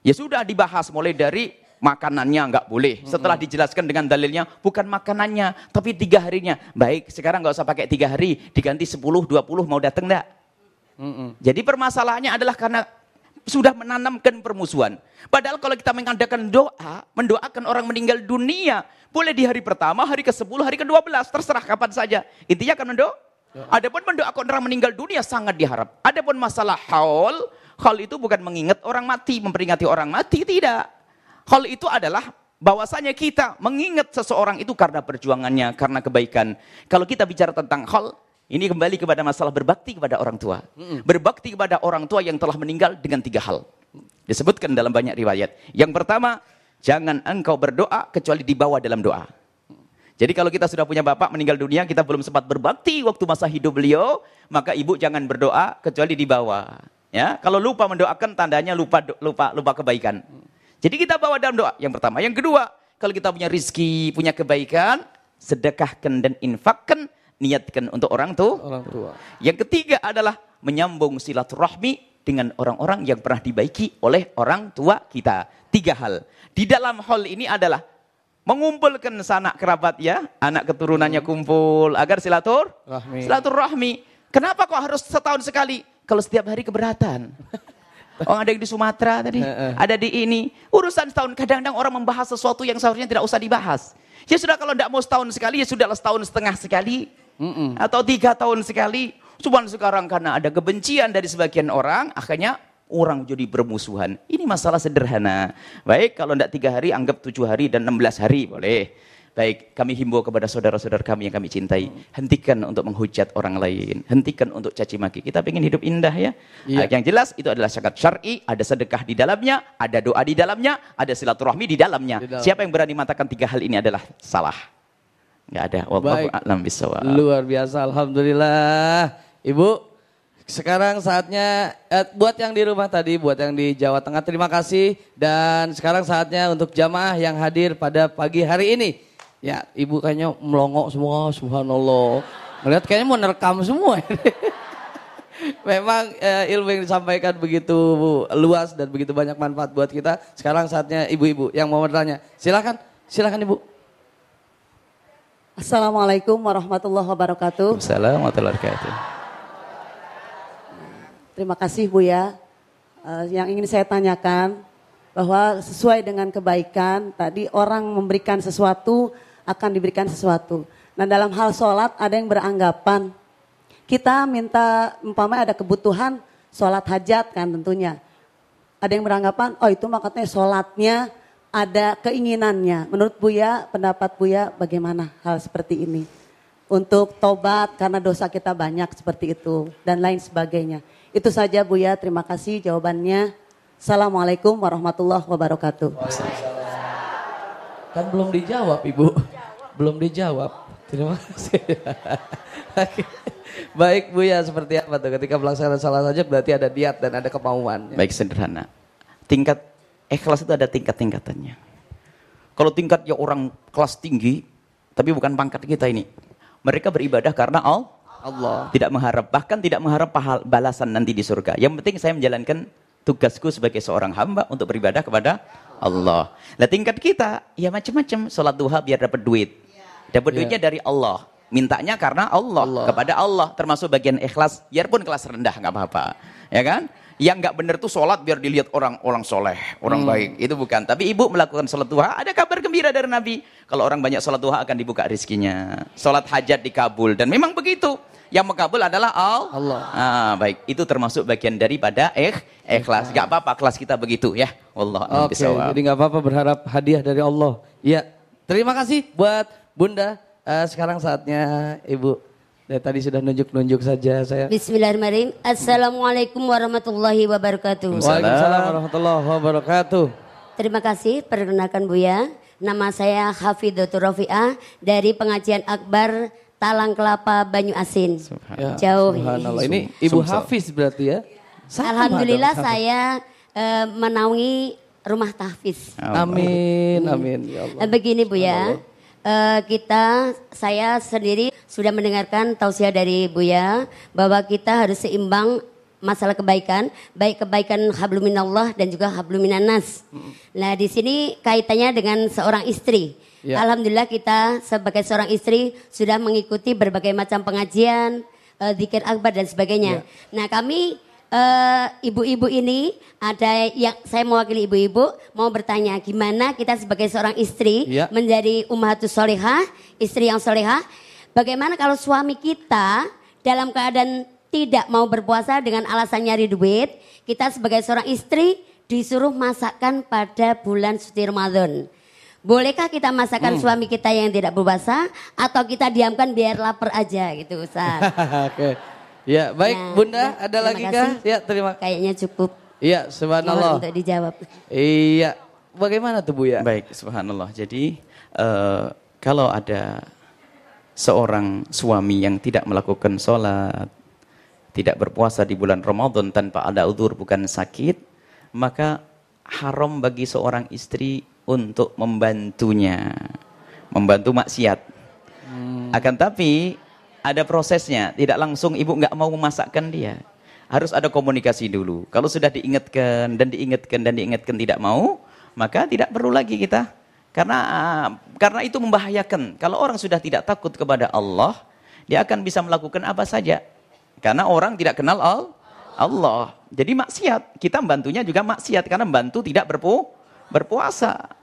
ya sudah dibahas mulai dari makanannya nggak boleh. Setelah dijelaskan dengan dalilnya, bukan makanannya, tapi tiga harinya. Baik, sekarang nggak usah pakai tiga hari, diganti sepuluh, dua puluh, mau datang enggak? Jadi permasalahannya adalah karena sudah menanamkan permusuhan. Padahal kalau kita mengadakan doa, mendoakan orang meninggal dunia, boleh di hari pertama, hari ke-10, hari ke-12, terserah kapan saja. Intinya kan mendoa Adapun mendoakan orang meninggal dunia sangat diharap. Adapun masalah haul, hal itu bukan mengingat orang mati, memperingati orang mati, tidak. Hal itu adalah bahwasanya kita mengingat seseorang itu karena perjuangannya, karena kebaikan. Kalau kita bicara tentang hal, ini kembali kepada masalah berbakti kepada orang tua. Berbakti kepada orang tua yang telah meninggal dengan tiga hal. Disebutkan dalam banyak riwayat. Yang pertama, jangan engkau berdoa kecuali dibawa dalam doa. Jadi kalau kita sudah punya bapak meninggal dunia, kita belum sempat berbakti waktu masa hidup beliau, maka ibu jangan berdoa kecuali di bawah. Ya, kalau lupa mendoakan tandanya lupa lupa lupa kebaikan. Jadi kita bawa dalam doa. Yang pertama, yang kedua, kalau kita punya rizki, punya kebaikan, sedekahkan dan infakkan, niatkan untuk orang tuh. Orang tua. Yang ketiga adalah menyambung silaturahmi dengan orang-orang yang pernah dibaiki oleh orang tua kita. Tiga hal. Di dalam hal ini adalah mengumpulkan sanak kerabat ya, anak keturunannya kumpul agar silatur rahmi. Silaturahmi. Kenapa kok harus setahun sekali? Kalau setiap hari keberatan. Oh ada yang di Sumatera tadi, ada di ini. Urusan setahun kadang-kadang orang membahas sesuatu yang seharusnya tidak usah dibahas. Ya sudah kalau tidak mau setahun sekali, ya sudah setahun setengah sekali. Atau tiga tahun sekali. Cuman sekarang karena ada kebencian dari sebagian orang, akhirnya orang jadi bermusuhan. Ini masalah sederhana. Baik, kalau tidak tiga hari, anggap tujuh hari dan enam belas hari, boleh. Baik, kami himbau kepada saudara-saudara kami yang kami cintai. Hentikan untuk menghujat orang lain. Hentikan untuk caci maki. Kita ingin hidup indah ya. Iya. Yang jelas itu adalah syarat syar'i, ada sedekah di dalamnya, ada doa di dalamnya, ada silaturahmi di dalamnya. Di dalam. Siapa yang berani mengatakan tiga hal ini adalah salah? Enggak ada. Wallahu a'lam bishawab. Luar biasa, alhamdulillah. Ibu, sekarang saatnya eh, buat yang di rumah tadi, buat yang di Jawa Tengah terima kasih dan sekarang saatnya untuk jamaah yang hadir pada pagi hari ini. Ya, ibu kayaknya melongok semua, subhanallah. Melihat kayaknya mau nerekam semua. Memang eh, ilmu yang disampaikan begitu luas dan begitu banyak manfaat buat kita. Sekarang saatnya ibu-ibu yang mau bertanya. Silakan, silakan ibu. Assalamualaikum warahmatullahi wabarakatuh. Assalamualaikum warahmatullahi wabarakatuh. Terima kasih Bu ya. Eh, yang ingin saya tanyakan bahwa sesuai dengan kebaikan tadi orang memberikan sesuatu akan diberikan sesuatu. Nah dalam hal sholat ada yang beranggapan kita minta umpamanya ada kebutuhan sholat hajat kan tentunya. Ada yang beranggapan oh itu makanya sholatnya ada keinginannya. Menurut Buya, pendapat Buya bagaimana hal seperti ini? Untuk tobat karena dosa kita banyak seperti itu dan lain sebagainya. Itu saja Buya, terima kasih jawabannya. Assalamualaikum warahmatullahi wabarakatuh. Kan belum dijawab Ibu. Belum dijawab. Terima kasih. Baik Bu ya seperti apa tuh ketika melaksanakan salah saja berarti ada niat dan ada kemauan. Baik sederhana. Tingkat ikhlas itu ada tingkat-tingkatannya. Kalau tingkatnya orang kelas tinggi, tapi bukan pangkat kita ini. Mereka beribadah karena Allah. Allah. Tidak mengharap, bahkan tidak mengharap pahal, balasan nanti di surga. Yang penting saya menjalankan tugasku sebagai seorang hamba untuk beribadah kepada Allah. Nah tingkat kita, ya macam-macam. Sholat duha biar dapat duit. Dapat Ya. duitnya dari Allah. Mintanya karena Allah, Allah. kepada Allah. Termasuk bagian ikhlas, biarpun kelas rendah nggak apa-apa. Ya kan? Yang nggak benar tuh sholat biar dilihat orang orang soleh, orang baik. Itu bukan. Tapi ibu melakukan sholat duha, ada kabar gembira dari Nabi. Kalau orang banyak sholat duha akan dibuka rizkinya. Sholat hajat dikabul. Dan memang begitu. Yang mengabul adalah Allah. Allah. Ah, baik. Itu termasuk bagian daripada eh, ikhlas. Gak apa-apa kelas kita begitu ya. Wallah Oke, jadi nggak apa-apa berharap hadiah dari Allah. Iya. Terima kasih buat Bunda. Eh, sekarang saatnya Ibu. Dari tadi sudah nunjuk-nunjuk saja saya. Bismillahirrahmanirrahim. Assalamualaikum warahmatullahi wabarakatuh. Waalaikumsalam warahmatullahi wabarakatuh. Terima kasih, perkenalkan Buya. Nama saya Hafidatul Rafi'ah dari pengajian Akbar Talang Kelapa Banyu Asin. Ya, Jauh. Subhanallah. Ini Ibu Sumsel. Hafiz berarti ya? Sama Alhamdulillah dong, saya eh, menaungi rumah tahfiz. Amin, amin ya Allah. Eh, Begini Bu ya, Eh, kita saya sendiri sudah mendengarkan tausiah dari Buya bahwa kita harus seimbang masalah kebaikan, baik kebaikan habluminallah dan juga habluminanas. Nah di sini kaitannya dengan seorang istri. Ya. Alhamdulillah kita sebagai seorang istri sudah mengikuti berbagai macam pengajian, eh, zikir akbar dan sebagainya. Nah kami eh, ibu-ibu ini ada yang saya mewakili ibu-ibu mau bertanya gimana kita sebagai seorang istri Ya. menjadi ummahatus solehah, istri yang solehah. Bagaimana kalau suami kita dalam keadaan tidak mau berpuasa dengan alasan nyari duit, kita sebagai seorang istri disuruh masakkan pada bulan suci Ramadan. Bolehkah kita masakan Hmm. suami kita yang tidak berpuasa atau kita diamkan biar lapar aja gitu Ustaz? Oke. Ya, baik Nah, Bunda, ya, ada lagi kasih. kah? Ya, terima. Kayaknya cukup Iya, mohon subhanallah. untuk dijawab. Iya. Bagaimana tuh Bu ya? Baik, subhanallah. Jadi eh, kalau ada seorang suami yang tidak melakukan sholat, tidak berpuasa di bulan Ramadan tanpa ada udur bukan sakit, maka haram bagi seorang istri untuk membantunya, membantu maksiat. Akan tapi ada prosesnya, tidak langsung ibu nggak mau memasakkan dia. Harus ada komunikasi dulu. Kalau sudah diingatkan dan diingatkan dan diingatkan tidak mau, maka tidak perlu lagi kita. Karena karena itu membahayakan. Kalau orang sudah tidak takut kepada Allah, dia akan bisa melakukan apa saja. Karena orang tidak kenal Al- Allah. Jadi maksiat. Kita membantunya juga maksiat karena membantu tidak berpu berpuasa.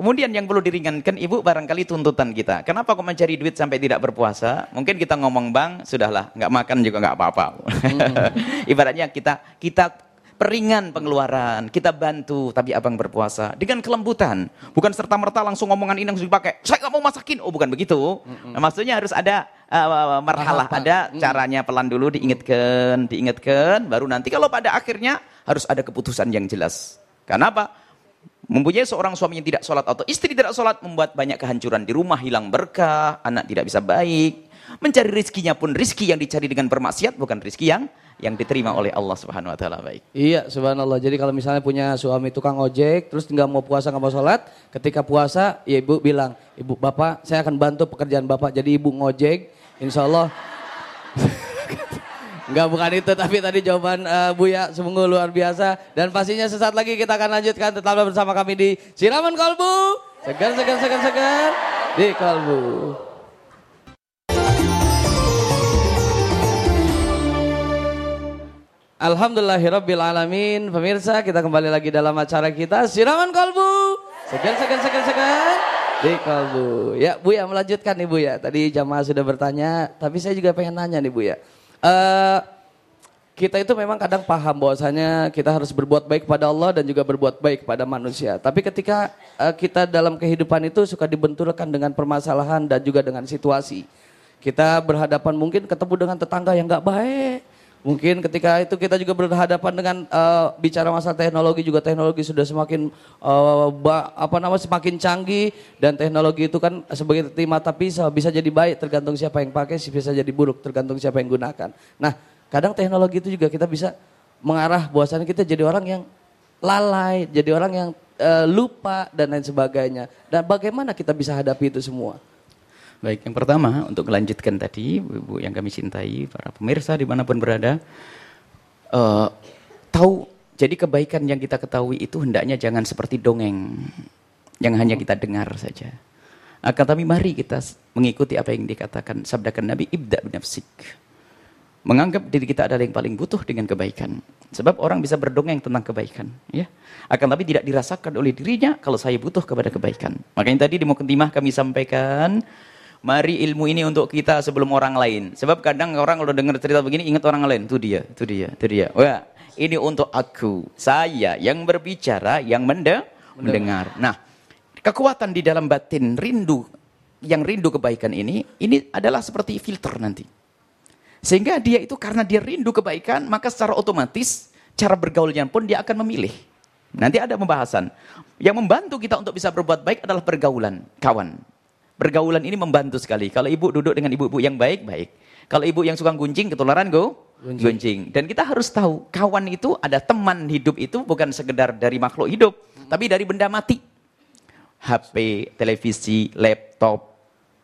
Kemudian yang perlu diringankan ibu barangkali tuntutan kita. Kenapa kok mencari duit sampai tidak berpuasa? Mungkin kita ngomong bang, sudahlah, nggak makan juga nggak apa-apa. Hmm. Ibaratnya kita kita peringan pengeluaran, kita bantu, tapi abang berpuasa dengan kelembutan, bukan serta merta langsung ngomongan ini langsung dipakai. Saya nggak mau masakin, oh bukan begitu. Nah, maksudnya harus ada uh, marhalah, ada caranya pelan dulu diingatkan, diingatkan, baru nanti kalau pada akhirnya harus ada keputusan yang jelas. Kenapa? Mempunyai seorang suami yang tidak sholat atau istri tidak sholat membuat banyak kehancuran di rumah, hilang berkah, anak tidak bisa baik. Mencari rizkinya pun rizki yang dicari dengan bermaksiat bukan rizki yang yang diterima oleh Allah Subhanahu Wa Taala baik. Iya, subhanallah. Jadi kalau misalnya punya suami tukang ojek, terus nggak mau puasa nggak mau sholat, ketika puasa, ya ibu bilang, ibu bapak, saya akan bantu pekerjaan bapak. Jadi ibu ngojek, insya Allah. Enggak bukan itu tapi tadi jawaban uh, Buya sungguh luar biasa dan pastinya sesaat lagi kita akan lanjutkan tetaplah bersama kami di Siraman Kolbu. Segar segar segar segar di Kolbu. Alhamdulillahirabbil alamin. Pemirsa, kita kembali lagi dalam acara kita Siraman Kolbu. Segar segar segar segar di Kolbu. Ya, Bu ya melanjutkan nih Bu ya. Tadi jamaah sudah bertanya, tapi saya juga pengen nanya nih Bu ya. Uh, kita itu memang kadang paham bahwasanya kita harus berbuat baik pada Allah dan juga berbuat baik pada manusia. Tapi ketika uh, kita dalam kehidupan itu suka dibenturkan dengan permasalahan dan juga dengan situasi. Kita berhadapan mungkin ketemu dengan tetangga yang nggak baik. Mungkin ketika itu kita juga berhadapan dengan uh, bicara masalah teknologi juga teknologi sudah semakin uh, ba, apa namanya semakin canggih dan teknologi itu kan sebagai mata pisau bisa jadi baik tergantung siapa yang pakai bisa jadi buruk tergantung siapa yang gunakan. Nah kadang teknologi itu juga kita bisa mengarah bahwasanya kita jadi orang yang lalai, jadi orang yang uh, lupa dan lain sebagainya. Dan bagaimana kita bisa hadapi itu semua? Baik, yang pertama untuk melanjutkan tadi, ibu yang kami cintai, para pemirsa di mana pun berada, uh, tahu jadi kebaikan yang kita ketahui itu hendaknya jangan seperti dongeng yang hanya kita dengar saja. Akan tapi mari kita mengikuti apa yang dikatakan sabdakan Nabi ibda binafsik. Menganggap diri kita adalah yang paling butuh dengan kebaikan. Sebab orang bisa berdongeng tentang kebaikan. ya. Akan tapi tidak dirasakan oleh dirinya kalau saya butuh kepada kebaikan. Makanya tadi di Mukaddimah kami sampaikan, Mari ilmu ini untuk kita sebelum orang lain. Sebab kadang orang kalau dengar cerita begini ingat orang lain. Itu dia, itu dia, itu dia. Wah, ini untuk aku. Saya yang berbicara, yang mende mendengar. Nah, kekuatan di dalam batin rindu yang rindu kebaikan ini, ini adalah seperti filter nanti. Sehingga dia itu karena dia rindu kebaikan, maka secara otomatis cara bergaulnya pun dia akan memilih. Nanti ada pembahasan. Yang membantu kita untuk bisa berbuat baik adalah pergaulan, kawan. Pergaulan ini membantu sekali. Kalau ibu duduk dengan ibu-ibu yang baik, baik. Kalau ibu yang suka gunjing, ketularan go, gunjing. gunjing. Dan kita harus tahu, kawan itu ada teman hidup itu bukan sekedar dari makhluk hidup, hmm. tapi dari benda mati. HP, televisi, laptop,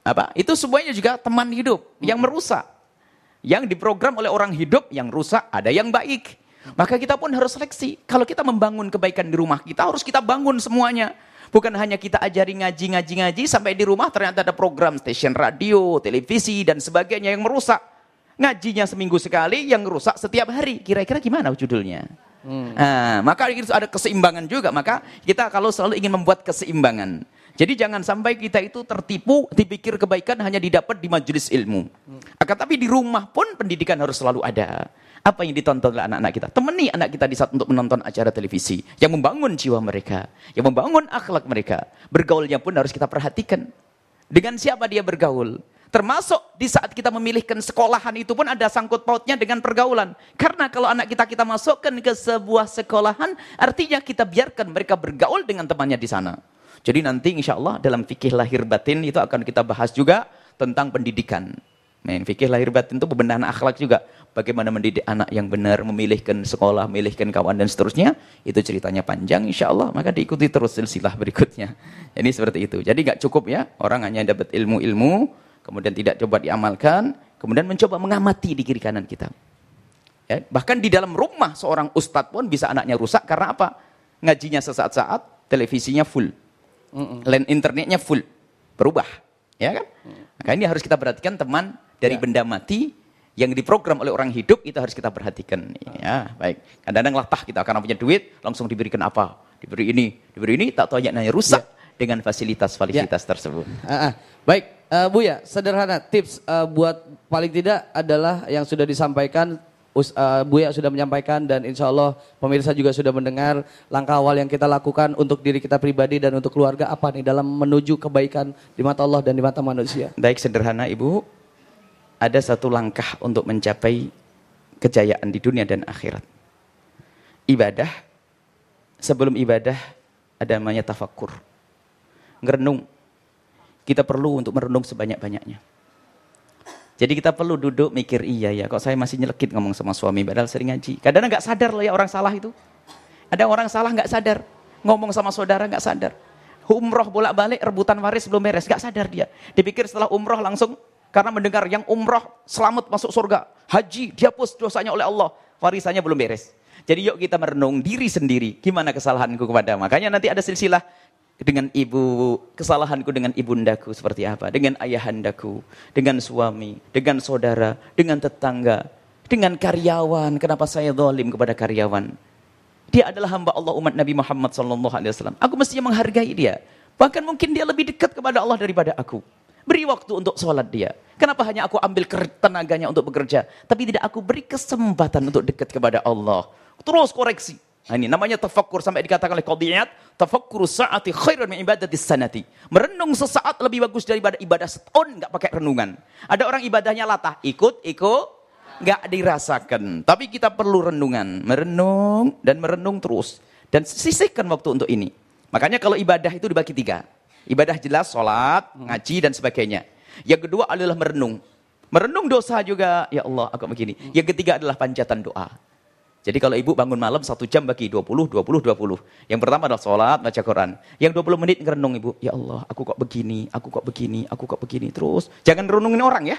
apa? Itu semuanya juga teman hidup hmm. yang merusak. Yang diprogram oleh orang hidup yang rusak, ada yang baik. Maka kita pun harus seleksi. Kalau kita membangun kebaikan di rumah kita, harus kita bangun semuanya. Bukan hanya kita ajari ngaji-ngaji-ngaji sampai di rumah ternyata ada program stasiun radio, televisi dan sebagainya yang merusak. Ngajinya seminggu sekali, yang merusak setiap hari. Kira-kira gimana judulnya? Hmm. Nah, maka ada keseimbangan juga. Maka kita kalau selalu ingin membuat keseimbangan. Jadi jangan sampai kita itu tertipu, dipikir kebaikan hanya didapat di majelis ilmu. Akan tapi di rumah pun pendidikan harus selalu ada. Apa yang ditonton oleh anak-anak kita? Temani anak kita di saat untuk menonton acara televisi. Yang membangun jiwa mereka. Yang membangun akhlak mereka. Bergaulnya pun harus kita perhatikan. Dengan siapa dia bergaul? Termasuk di saat kita memilihkan sekolahan itu pun ada sangkut pautnya dengan pergaulan. Karena kalau anak kita kita masukkan ke sebuah sekolahan, artinya kita biarkan mereka bergaul dengan temannya di sana. Jadi nanti insya Allah dalam fikih lahir batin itu akan kita bahas juga tentang pendidikan. Nah, fikih lahir batin itu pembenahan akhlak juga bagaimana mendidik anak yang benar, memilihkan sekolah, memilihkan kawan dan seterusnya, itu ceritanya panjang insya Allah, maka diikuti terus silsilah berikutnya. Jadi seperti itu. Jadi nggak cukup ya, orang hanya dapat ilmu-ilmu, kemudian tidak coba diamalkan, kemudian mencoba mengamati di kiri kanan kita. Ya, bahkan di dalam rumah seorang ustadz pun bisa anaknya rusak karena apa? Ngajinya sesaat-saat, televisinya full, mm -mm. internetnya full, berubah, ya kan? Mm. Maka ini harus kita perhatikan teman dari ya. benda mati yang diprogram oleh orang hidup itu harus kita perhatikan. Ya, baik. Kadang-kadang latah kita karena punya duit, langsung diberikan apa? Diberi ini, diberi ini, tak tahu nanya rusak ya. dengan fasilitas-fasilitas ya. tersebut. Uh, uh. Baik, uh, Bu ya, sederhana tips uh, buat paling tidak adalah yang sudah disampaikan uh, Buya sudah menyampaikan dan insya Allah pemirsa juga sudah mendengar langkah awal yang kita lakukan untuk diri kita pribadi dan untuk keluarga apa nih dalam menuju kebaikan di mata Allah dan di mata manusia. Baik sederhana Ibu, ada satu langkah untuk mencapai kejayaan di dunia dan akhirat. Ibadah, sebelum ibadah ada namanya tafakkur. Ngerenung. Kita perlu untuk merenung sebanyak-banyaknya. Jadi kita perlu duduk mikir, iya ya, kok saya masih nyelekit ngomong sama suami, padahal sering ngaji. Kadang nggak sadar loh ya orang salah itu. Ada orang salah nggak sadar, ngomong sama saudara nggak sadar. Umroh bolak-balik, rebutan waris belum beres, nggak sadar dia. Dipikir setelah umroh langsung, karena mendengar yang umroh selamat masuk surga. Haji, dihapus dosanya oleh Allah, warisannya belum beres. Jadi yuk kita merenung diri sendiri, gimana kesalahanku kepada. Makanya nanti ada silsilah dengan ibu, kesalahanku dengan ibundaku seperti apa, dengan ayahandaku, dengan suami, dengan saudara, dengan tetangga, dengan karyawan. Kenapa saya zalim kepada karyawan? Dia adalah hamba Allah umat Nabi Muhammad sallallahu alaihi wasallam. Aku mestinya menghargai dia. Bahkan mungkin dia lebih dekat kepada Allah daripada aku. Beri waktu untuk sholat dia. Kenapa hanya aku ambil tenaganya untuk bekerja, tapi tidak aku beri kesempatan untuk dekat kepada Allah. Terus koreksi. Nah, ini namanya tafakkur sampai dikatakan oleh Qadiyat, tafakkur saati khairun min ibadati sanati. Merenung sesaat lebih bagus daripada ibadah setahun nggak pakai renungan. Ada orang ibadahnya latah, ikut, ikut, nggak dirasakan. Tapi kita perlu renungan, merenung dan merenung terus dan sisihkan waktu untuk ini. Makanya kalau ibadah itu dibagi tiga. Ibadah jelas, sholat, ngaji dan sebagainya. Yang kedua adalah merenung. Merenung dosa juga, ya Allah, aku begini. Yang ketiga adalah panjatan doa. Jadi kalau ibu bangun malam satu jam bagi 20, 20, 20. Yang pertama adalah sholat, baca Quran. Yang 20 menit ngerenung ibu. Ya Allah, aku kok begini, aku kok begini, aku kok begini. Terus, jangan renungin orang ya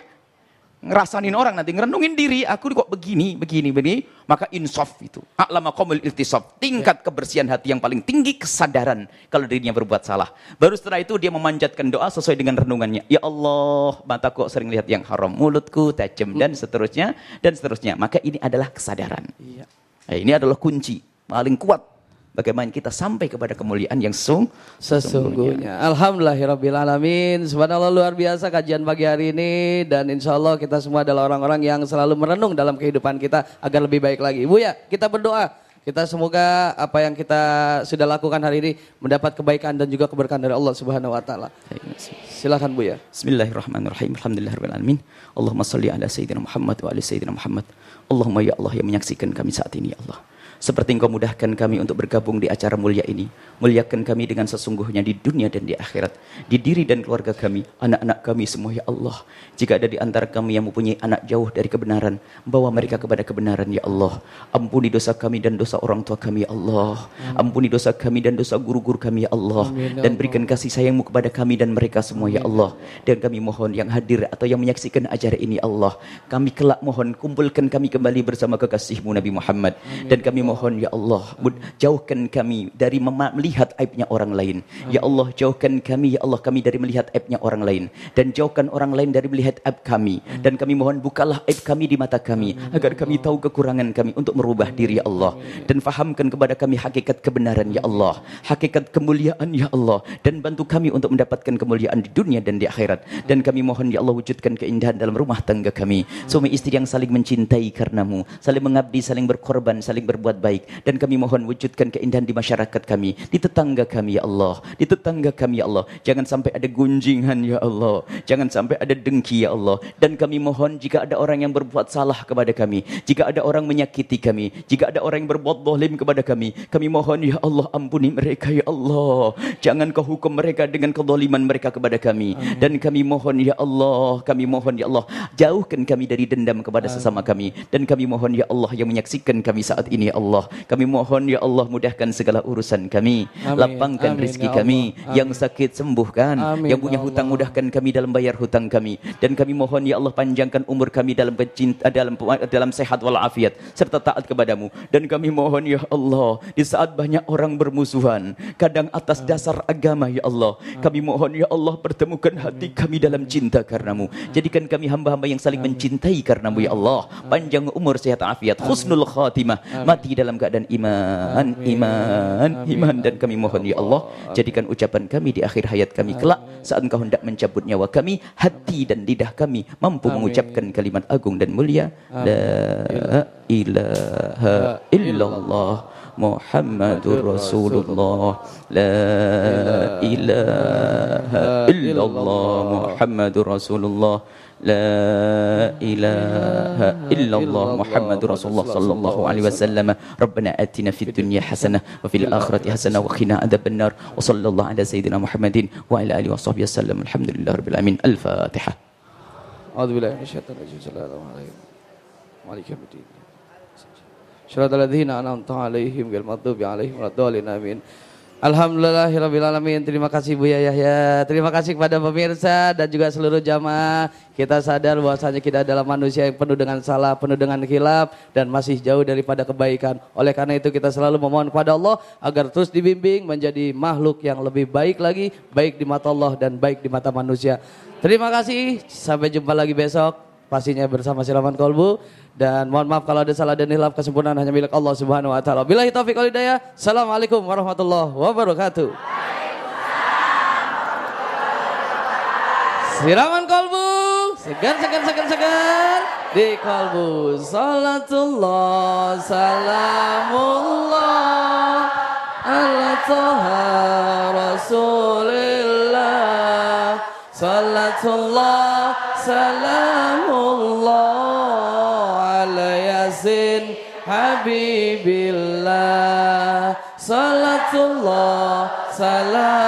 ngerasain orang nanti ngerenungin diri aku kok begini begini begini maka insaf itu aklama qomul iltisaf tingkat kebersihan hati yang paling tinggi kesadaran kalau dirinya berbuat salah baru setelah itu dia memanjatkan doa sesuai dengan renungannya ya Allah mataku sering lihat yang haram mulutku tajam dan seterusnya dan seterusnya maka ini adalah kesadaran iya. Nah, ini adalah kunci paling kuat bagaimana kita sampai kepada kemuliaan yang sung sesungguhnya. Alhamdulillahirabbil Subhanallah luar biasa kajian pagi hari ini dan insya Allah kita semua adalah orang-orang yang selalu merenung dalam kehidupan kita agar lebih baik lagi. Ibu ya, kita berdoa kita semoga apa yang kita sudah lakukan hari ini mendapat kebaikan dan juga keberkahan dari Allah Subhanahu wa taala. Silakan Bu ya. Bismillahirrahmanirrahim. Alhamdulillahirabbil alamin. Allahumma shalli ala sayyidina Muhammad wa ali sayyidina Muhammad. Allahumma ya Allah yang menyaksikan kami saat ini ya Allah. Seperti engkau mudahkan kami untuk bergabung di acara mulia ini. Muliakan kami dengan sesungguhnya di dunia dan di akhirat. Di diri dan keluarga kami, anak-anak kami semua ya Allah. Jika ada di antara kami yang mempunyai anak jauh dari kebenaran, bawa mereka kepada kebenaran ya Allah. Ampuni dosa kami dan dosa orang tua kami ya Allah. Ampuni dosa kami dan dosa guru-guru kami ya Allah. Ya dan berikan kasih sayangmu kepada kami dan mereka semua ya Allah. Dan kami mohon yang hadir atau yang menyaksikan acara ini ya Allah. Kami kelak mohon kumpulkan kami kembali bersama kekasihmu Nabi Muhammad. Dan kami mohon ya Allah jauhkan kami dari melihat aibnya orang lain. Ya Allah jauhkan kami ya Allah kami dari melihat aibnya orang lain. Dan jauhkan orang lain dari melihat aib kami. Dan kami mohon bukalah aib kami di mata kami agar kami tahu kekurangan kami untuk merubah diri ya Allah. Dan fahamkan kepada kami hakikat kebenaran ya Allah. Hakikat kemuliaan ya Allah. Dan bantu kami untuk mendapatkan kemuliaan di dunia dan di akhirat. Dan kami mohon ya Allah wujudkan keindahan dalam rumah tangga kami. Suami istri yang saling mencintai karenamu saling mengabdi saling berkorban saling berbuat berbuat baik dan kami mohon wujudkan keindahan di masyarakat kami, di tetangga kami ya Allah, di tetangga kami ya Allah. Jangan sampai ada gunjingan ya Allah, jangan sampai ada dengki ya Allah. Dan kami mohon jika ada orang yang berbuat salah kepada kami, jika ada orang menyakiti kami, jika ada orang yang berbuat zalim kepada kami, kami mohon ya Allah ampuni mereka ya Allah. Jangan kau hukum mereka dengan kezaliman mereka kepada kami. Amin. Dan kami mohon ya Allah, kami mohon ya Allah, jauhkan kami dari dendam kepada sesama kami dan kami mohon ya Allah yang menyaksikan kami saat ini ya Allah. Kami mohon ya Allah mudahkan segala urusan kami. Amin. Lapangkan Amin, rezeki ya kami. Allah. Yang sakit sembuhkan. Amin, Yang punya ya hutang Allah. mudahkan kami dalam bayar hutang kami. Dan kami mohon ya Allah panjangkan umur kami dalam kecinta, dalam dalam sehat walafiat serta taat kepadamu. Dan kami mohon ya Allah di saat banyak orang bermusuhan, kadang atas dasar agama ya Allah. Kami mohon ya Allah pertemukan hati kami dalam cinta karenamu. Jadikan kami hamba-hamba yang saling mencintai karenamu ya Allah. Panjang umur sehat afiat, husnul khatimah, mati dalam keadaan iman, iman, iman. Dan kami mohon ya Allah jadikan ucapan kami di akhir hayat kami kelak saat engkau hendak mencabut nyawa kami, hati dan lidah kami mampu mengucapkan kalimat agung dan mulia. La ilaha illallah Muhammadur Rasulullah. La ilaha illallah. Muhammadur Rasulullah لا إله إلا الله محمد رسول الله صلى الله عليه وسلم. ربنا آتنا في الدنيا حسنة وفي الآخرة حسنة وقنا عذاب النار. وصلى الله على سيدنا محمد وعلى آله وصحبه وسلم. الحمد لله رب العالمين. الفاتحة. أعوذ بالله من الشيطان الرجيم. صلى الله عليه وعليك الدين. صراط الذين أنعمت عليهم غير المغضوب عليهم ولا الضالين. آمين. Alhamdulillahirrabbilalamin. Terima kasih Buya Yahya Terima kasih kepada pemirsa dan juga seluruh jamaah. Kita sadar bahwasanya kita adalah manusia yang penuh dengan salah Penuh dengan khilaf Dan masih jauh daripada kebaikan. Oleh karena itu kita selalu memohon kepada Allah Agar terus dibimbing menjadi makhluk yang lebih baik lagi Baik di mata Allah dan baik di mata manusia. Terima kasih. Sampai jumpa lagi besok. Pastinya bersama Silaman Kolbu dan mohon maaf kalau ada salah dan hilaf kesempurnaan hanya milik Allah Subhanahu wa taala. Billahi taufiq wal hidayah. Assalamualaikum warahmatullahi wabarakatuh. Siraman kolbu, segan segan segan segan di kolbu. Salatullah, salamullah, ala toha rasulillah. Salatullah, salamullah, habibillah. Salatullah, salamullah.